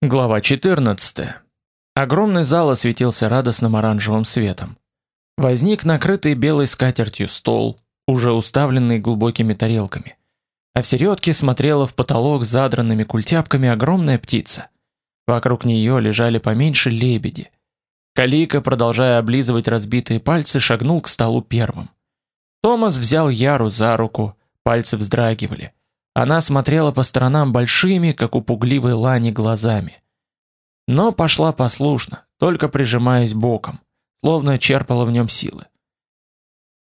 Глава 14. Огромный зал осветился радостным оранжевым светом. Возник накрытый белой скатертью стол, уже уставленный глубокими тарелками. А в середке смотрела в потолок задранными культяпками огромная птица. Вокруг нее лежали поменьше лебеди. Калика, продолжая облизывать разбитые пальцы, шагнул к столу первым. Томас взял Яру за руку, пальцы вздрагивали. Она смотрела по сторонам большими, как у пугливой лани, глазами. Но пошла послушно, только прижимаясь боком, словно черпала в нем силы.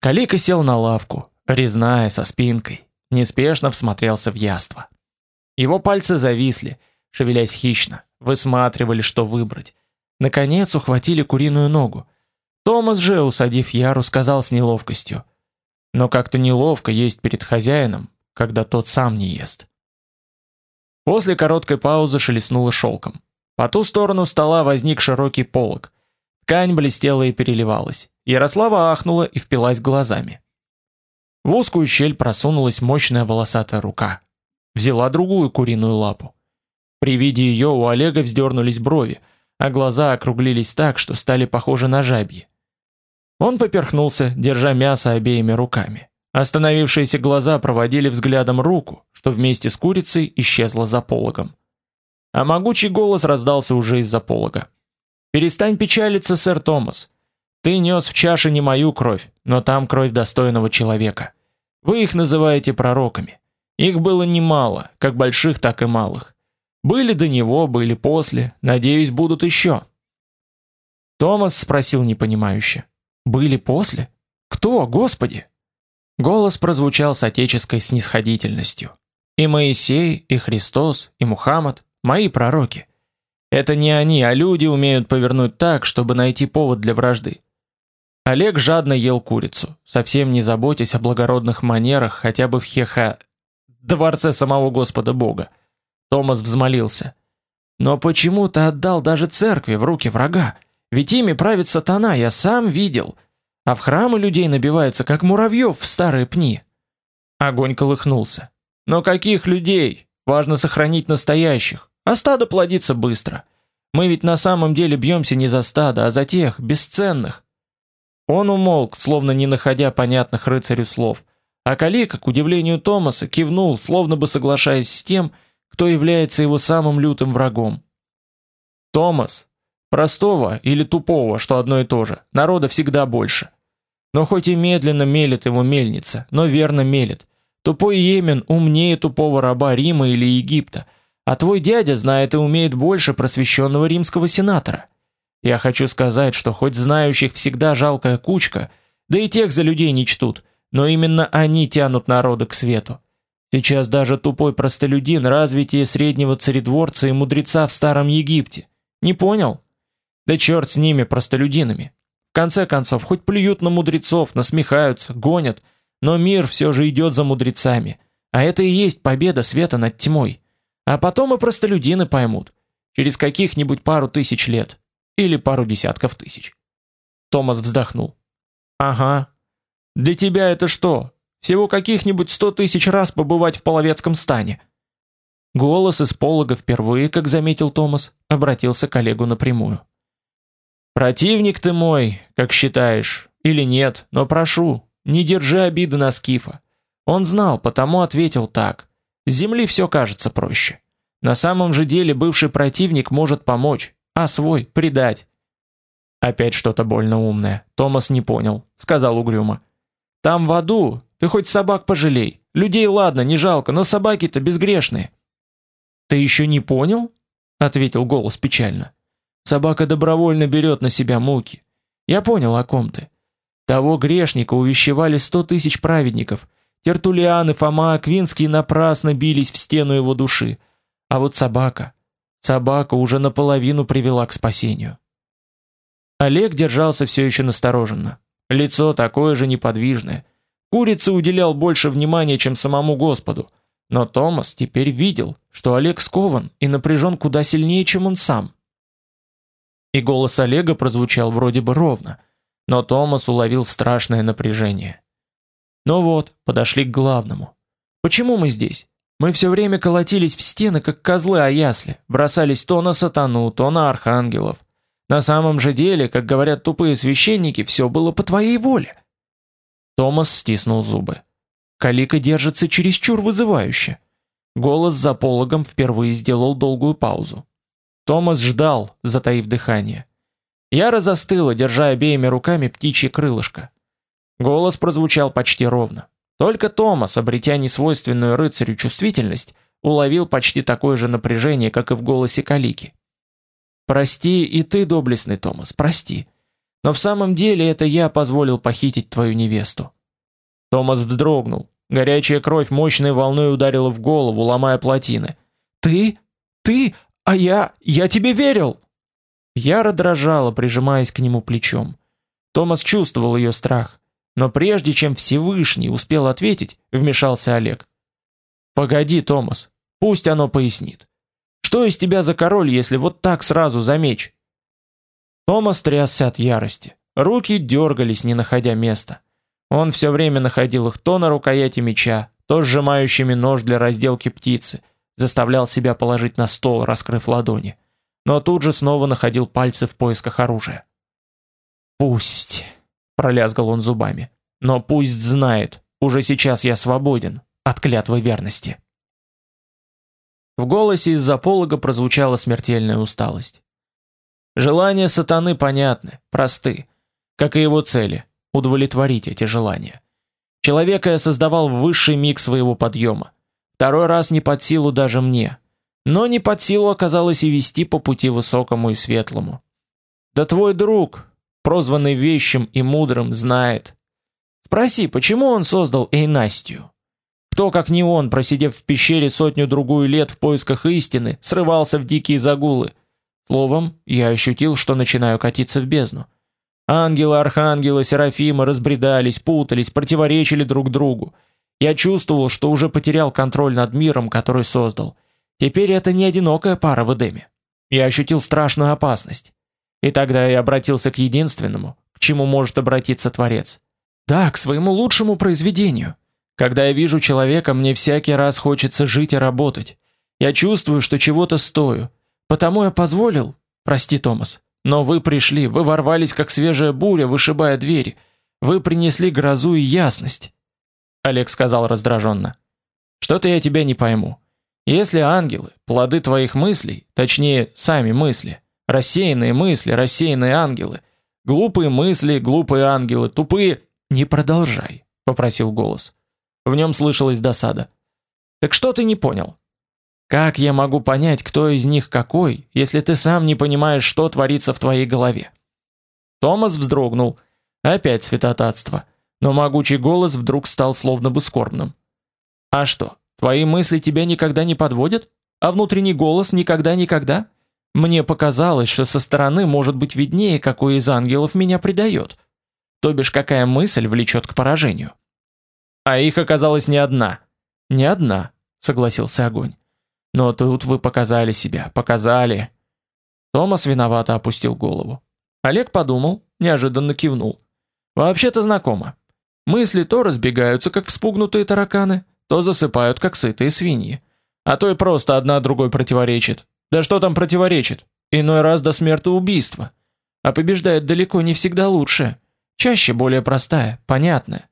Калика сел на лавку, резная, со спинкой, неспешно всмотрелся в яство. Его пальцы зависли, шевелясь хищно, высматривали, что выбрать. Наконец ухватили куриную ногу. Томас же, усадив Яру, сказал с неловкостью. Но как-то неловко есть перед хозяином, когда тот сам не ест. После короткой паузы шелестнуло шелком. По ту сторону стола возник широкий полог. Ткань блестела и переливалась. Ярослава ахнула и впилась глазами. В узкую щель просунулась мощная волосатая рука. Взяла другую куриную лапу. При виде ее у Олега вздернулись брови, а глаза округлились так, что стали похожи на жабьи. Он поперхнулся, держа мясо обеими руками. Остановившиеся глаза проводили взглядом руку, что вместе с курицей исчезла за пологом. А могучий голос раздался уже из-за полога. «Перестань печалиться, сэр Томас. Ты нес в чаше не мою кровь, но там кровь достойного человека. Вы их называете пророками. Их было немало, как больших, так и малых. Были до него, были после, надеюсь, будут еще». Томас спросил непонимающе. «Были после? Кто, Господи?» Голос прозвучал с отеческой снисходительностью. И Моисей, и Христос, и Мухаммад мои пророки. Это не они, а люди умеют повернуть так, чтобы найти повод для вражды. Олег жадно ел курицу, совсем не заботясь о благородных манерах хотя бы в Хеха дворце самого Господа Бога. Томас взмолился: "Но почему ты отдал даже церкви в руки врага? Ведь ими правит сатана, я сам видел а в храмы людей набивается, как муравьев в старые пни. Огонь колыхнулся. Но каких людей? Важно сохранить настоящих, а стадо плодится быстро. Мы ведь на самом деле бьемся не за стадо, а за тех, бесценных. Он умолк, словно не находя понятных рыцарю слов, а Калика, к удивлению Томаса, кивнул, словно бы соглашаясь с тем, кто является его самым лютым врагом. Томас, Простого или тупого, что одно и то же, народа всегда больше. Но хоть и медленно мелет его мельница, но верно мелет. Тупой Йемен умнее тупого раба Рима или Египта, а твой дядя знает и умеет больше просвещенного римского сенатора. Я хочу сказать, что хоть знающих всегда жалкая кучка, да и тех за людей не чтут, но именно они тянут народа к свету. Сейчас даже тупой простолюдин развитие среднего царедворца и мудреца в старом Египте. Не понял? Да черт с ними, простолюдинами. В конце концов, хоть плюют на мудрецов, насмехаются, гонят, но мир все же идет за мудрецами. А это и есть победа света над тьмой. А потом и простолюдины поймут. Через каких-нибудь пару тысяч лет. Или пару десятков тысяч. Томас вздохнул. Ага. Для тебя это что? Всего каких-нибудь сто тысяч раз побывать в половецком стане. Голос из полога впервые, как заметил Томас, обратился к коллегу напрямую. Противник ты мой, как считаешь, или нет, но прошу, не держи обиды на Скифа. Он знал, потому ответил так. С земли все кажется проще. На самом же деле бывший противник может помочь, а свой предать. Опять что-то больно умное. Томас не понял, сказал угрюмо. Там в аду, ты хоть собак пожалей. Людей ладно, не жалко, но собаки-то безгрешные. Ты еще не понял? ответил голос печально. Собака добровольно берет на себя муки. Я понял, о ком ты. Того грешника увещевали сто тысяч праведников. Тертулиан и Фома Аквинский напрасно бились в стену его души. А вот собака... Собака уже наполовину привела к спасению. Олег держался все еще настороженно. Лицо такое же неподвижное. Курице уделял больше внимания, чем самому Господу. Но Томас теперь видел, что Олег скован и напряжен куда сильнее, чем он сам. И голос Олега прозвучал вроде бы ровно, но Томас уловил страшное напряжение. Ну вот, подошли к главному. Почему мы здесь? Мы все время колотились в стены, как козлы о ясли, бросались то на сатану, то на архангелов. На самом же деле, как говорят тупые священники, все было по твоей воле. Томас стиснул зубы. Калика держится чересчур вызывающе. Голос за пологом впервые сделал долгую паузу. Томас ждал, затаив дыхание. Я разостыла, держа обеими руками птичье крылышко. Голос прозвучал почти ровно. Только Томас, обретя несвойственную рыцарю чувствительность, уловил почти такое же напряжение, как и в голосе Калики. «Прости и ты, доблестный Томас, прости. Но в самом деле это я позволил похитить твою невесту». Томас вздрогнул. Горячая кровь мощной волной ударила в голову, ломая плотины. «Ты? Ты? А я? Я тебе верил!» Яра дрожала, прижимаясь к нему плечом. Томас чувствовал ее страх. Но прежде чем Всевышний успел ответить, вмешался Олег. «Погоди, Томас, пусть оно пояснит. Что из тебя за король, если вот так сразу за меч?» Томас трясся от ярости. Руки дергались, не находя места. Он все время находил их то на рукояти меча, то сжимающими нож для разделки птицы, заставлял себя положить на стол, раскрыв ладони но тут же снова находил пальцы в поисках оружия. «Пусть», — пролязгал он зубами, — «но пусть знает, уже сейчас я свободен от клятвы верности». В голосе из-за полога прозвучала смертельная усталость. Желания сатаны понятны, просты, как и его цели — удовлетворить эти желания. Человека я создавал в высший миг своего подъема. Второй раз не под силу даже мне — но не под силу оказалось и вести по пути высокому и светлому. Да твой друг, прозванный вещим и мудрым, знает. Спроси, почему он создал Эйнастию? Кто, как не он, просидев в пещере сотню-другую лет в поисках истины, срывался в дикие загулы? Словом, я ощутил, что начинаю катиться в бездну. Ангелы, архангелы, серафимы разбредались, путались, противоречили друг другу. Я чувствовал, что уже потерял контроль над миром, который создал — Теперь это не одинокая пара в Эдеме. Я ощутил страшную опасность. И тогда я обратился к единственному, к чему может обратиться Творец. Да, к своему лучшему произведению. Когда я вижу человека, мне всякий раз хочется жить и работать. Я чувствую, что чего-то стою. Потому я позволил... Прости, Томас. Но вы пришли, вы ворвались, как свежая буря, вышибая двери. Вы принесли грозу и ясность. Олег сказал раздраженно. Что-то я тебя не пойму. Если ангелы – плоды твоих мыслей, точнее, сами мысли, рассеянные мысли, рассеянные ангелы, глупые мысли, глупые ангелы, тупые… Не продолжай, попросил голос. В нем слышалась досада. Так что ты не понял? Как я могу понять, кто из них какой, если ты сам не понимаешь, что творится в твоей голове? Томас вздрогнул. Опять святотатство. Но могучий голос вдруг стал словно бы скорбным. А что? Твои мысли тебя никогда не подводят? А внутренний голос никогда-никогда? Мне показалось, что со стороны может быть виднее, какой из ангелов меня предает. То бишь, какая мысль влечет к поражению. А их оказалось не одна. Не одна, согласился огонь. Но тут вы показали себя, показали. Томас виновато опустил голову. Олег подумал, неожиданно кивнул. Вообще-то знакомо. Мысли то разбегаются, как вспугнутые тараканы, то засыпают, как сытые свиньи. А то и просто одна другой противоречит. Да что там противоречит? Иной раз до смертоубийства. А побеждает далеко не всегда лучше. Чаще более простая, понятная.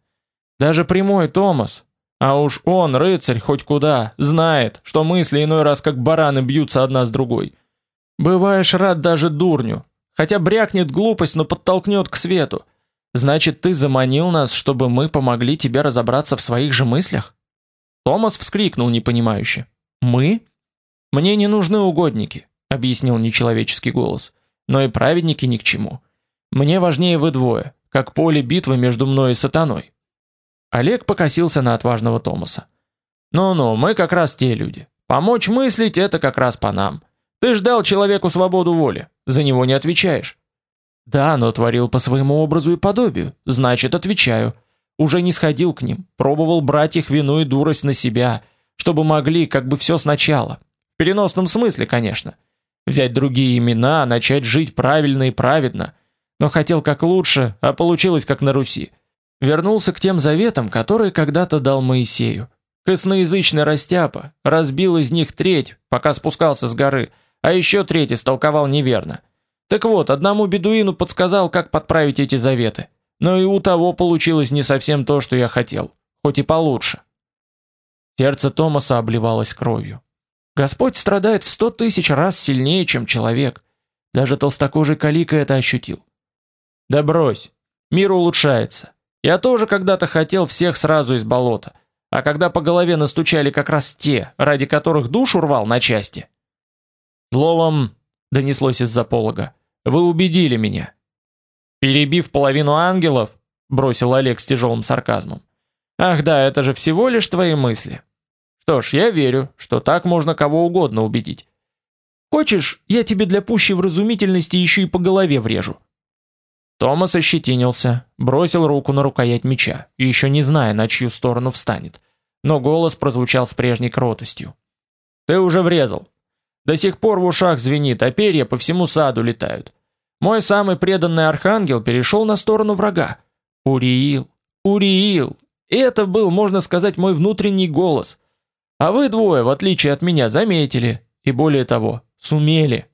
Даже прямой Томас, а уж он, рыцарь, хоть куда, знает, что мысли иной раз как бараны бьются одна с другой. Бываешь рад даже дурню, хотя брякнет глупость, но подтолкнет к свету. Значит, ты заманил нас, чтобы мы помогли тебе разобраться в своих же мыслях? Томас вскрикнул непонимающе. «Мы?» «Мне не нужны угодники», — объяснил нечеловеческий голос. «Но и праведники ни к чему. Мне важнее вы двое, как поле битвы между мной и сатаной». Олег покосился на отважного Томаса. «Ну-ну, мы как раз те люди. Помочь мыслить — это как раз по нам. Ты ждал человеку свободу воли, за него не отвечаешь». «Да, но творил по своему образу и подобию, значит, отвечаю. Уже не сходил к ним, пробовал брать их вину и дурость на себя, чтобы могли как бы все сначала. В переносном смысле, конечно. Взять другие имена, начать жить правильно и праведно. Но хотел как лучше, а получилось как на Руси. Вернулся к тем заветам, которые когда-то дал Моисею. Косноязычный растяпа, разбил из них треть, пока спускался с горы, а еще треть истолковал неверно. Так вот, одному бедуину подсказал, как подправить эти заветы. Но и у того получилось не совсем то, что я хотел, хоть и получше. Сердце Томаса обливалось кровью. Господь страдает в сто тысяч раз сильнее, чем человек. Даже толстокожий калика это ощутил. Да брось, мир улучшается. Я тоже когда-то хотел всех сразу из болота, а когда по голове настучали как раз те, ради которых душу рвал на части. Словом, донеслось из-за полога, вы убедили меня. Перебив половину ангелов, бросил Олег с тяжелым сарказмом. Ах да, это же всего лишь твои мысли. Что ж, я верю, что так можно кого угодно убедить. Хочешь, я тебе для пущей вразумительности еще и по голове врежу. Томас ощетинился, бросил руку на рукоять меча, еще не зная, на чью сторону встанет. Но голос прозвучал с прежней кротостью. «Ты уже врезал. До сих пор в ушах звенит, а перья по всему саду летают. Мой самый преданный архангел перешел на сторону врага. Уриил, Уриил. Это был, можно сказать, мой внутренний голос. А вы двое, в отличие от меня, заметили, и более того, сумели.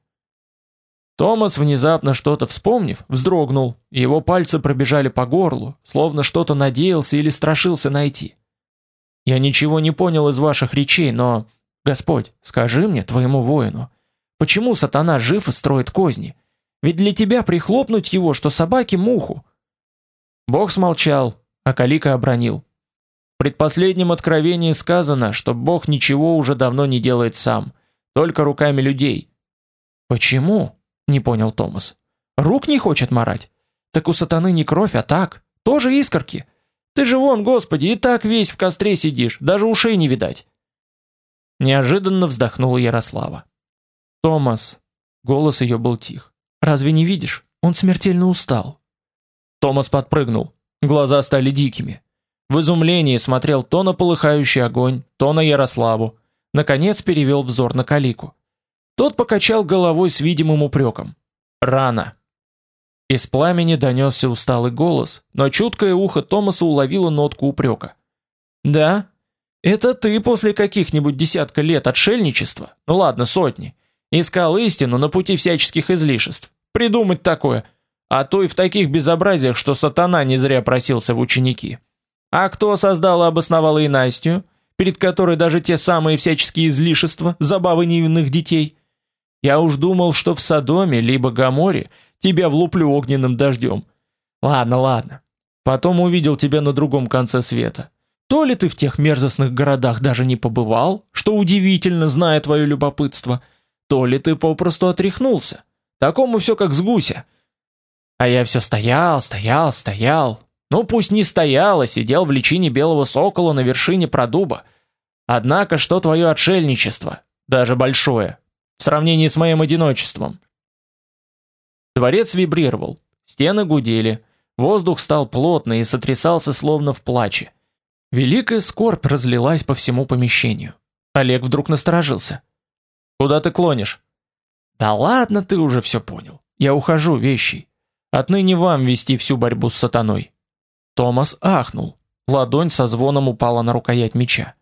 Томас, внезапно что-то вспомнив, вздрогнул, и его пальцы пробежали по горлу, словно что-то надеялся или страшился найти. «Я ничего не понял из ваших речей, но, Господь, скажи мне, твоему воину, почему сатана жив и строит козни? Ведь для тебя прихлопнуть его, что собаке муху». Бог смолчал, а Калика обронил. В предпоследнем откровении сказано, что Бог ничего уже давно не делает сам, только руками людей. «Почему?» Не понял Томас. Рук не хочет марать. Так у сатаны не кровь, а так, тоже искорки. Ты же вон, Господи, и так весь в костре сидишь, даже ушей не видать. Неожиданно вздохнула Ярослава. Томас, голос ее был тих. Разве не видишь? Он смертельно устал. Томас подпрыгнул. Глаза стали дикими. В изумлении смотрел то на полыхающий огонь, то на Ярославу. Наконец перевел взор на Калику. Тот покачал головой с видимым упреком. Рано. Из пламени донесся усталый голос, но чуткое ухо Томаса уловило нотку упрека. Да? Это ты после каких-нибудь десятка лет отшельничества, ну ладно, сотни, искал истину на пути всяческих излишеств. Придумать такое. А то и в таких безобразиях, что сатана не зря просился в ученики. А кто создал и обосновал и Настю, перед которой даже те самые всяческие излишества, забавы невинных детей – я уж думал, что в Содоме либо Гоморе тебя влуплю огненным дождем. Ладно, ладно. Потом увидел тебя на другом конце света. То ли ты в тех мерзостных городах даже не побывал, что удивительно, зная твое любопытство, то ли ты попросту отряхнулся. Такому все как с гуся. А я все стоял, стоял, стоял. Ну пусть не стоял, а сидел в личине белого сокола на вершине продуба. Однако что твое отшельничество, даже большое, в сравнении с моим одиночеством. Дворец вибрировал, стены гудели, воздух стал плотный и сотрясался словно в плаче. Великая скорбь разлилась по всему помещению. Олег вдруг насторожился. Куда ты клонишь? Да ладно, ты уже все понял. Я ухожу, вещий. Отныне вам вести всю борьбу с сатаной. Томас ахнул. Ладонь со звоном упала на рукоять меча.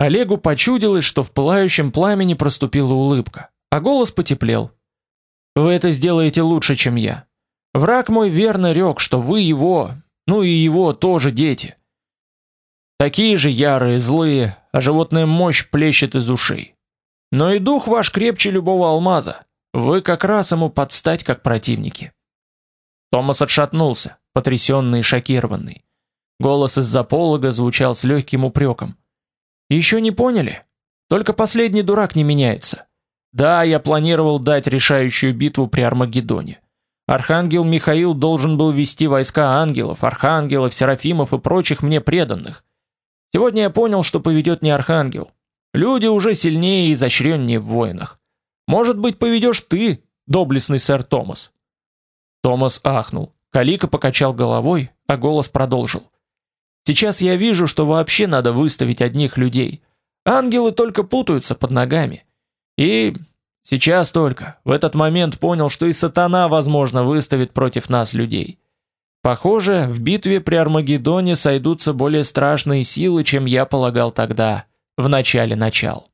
Олегу почудилось, что в пылающем пламени проступила улыбка а голос потеплел. Вы это сделаете лучше, чем я. Враг мой верно рёк, что вы его, ну и его тоже дети. Такие же ярые, злые, а животная мощь плещет из ушей. Но и дух ваш крепче любого алмаза. Вы как раз ему подстать как противники. Томас отшатнулся, потрясенный и шокированный. Голос из-за полога звучал с легким упреком. Еще не поняли? Только последний дурак не меняется. Да, я планировал дать решающую битву при Армагеддоне. Архангел Михаил должен был вести войска ангелов, архангелов, серафимов и прочих мне преданных. Сегодня я понял, что поведет не архангел. Люди уже сильнее и изощреннее в войнах. Может быть, поведешь ты, доблестный сэр Томас. Томас ахнул. Калика покачал головой, а голос продолжил. Сейчас я вижу, что вообще надо выставить одних людей. Ангелы только путаются под ногами. И сейчас только, в этот момент понял, что и сатана, возможно, выставит против нас людей. Похоже, в битве при Армагеддоне сойдутся более страшные силы, чем я полагал тогда. в начале начал.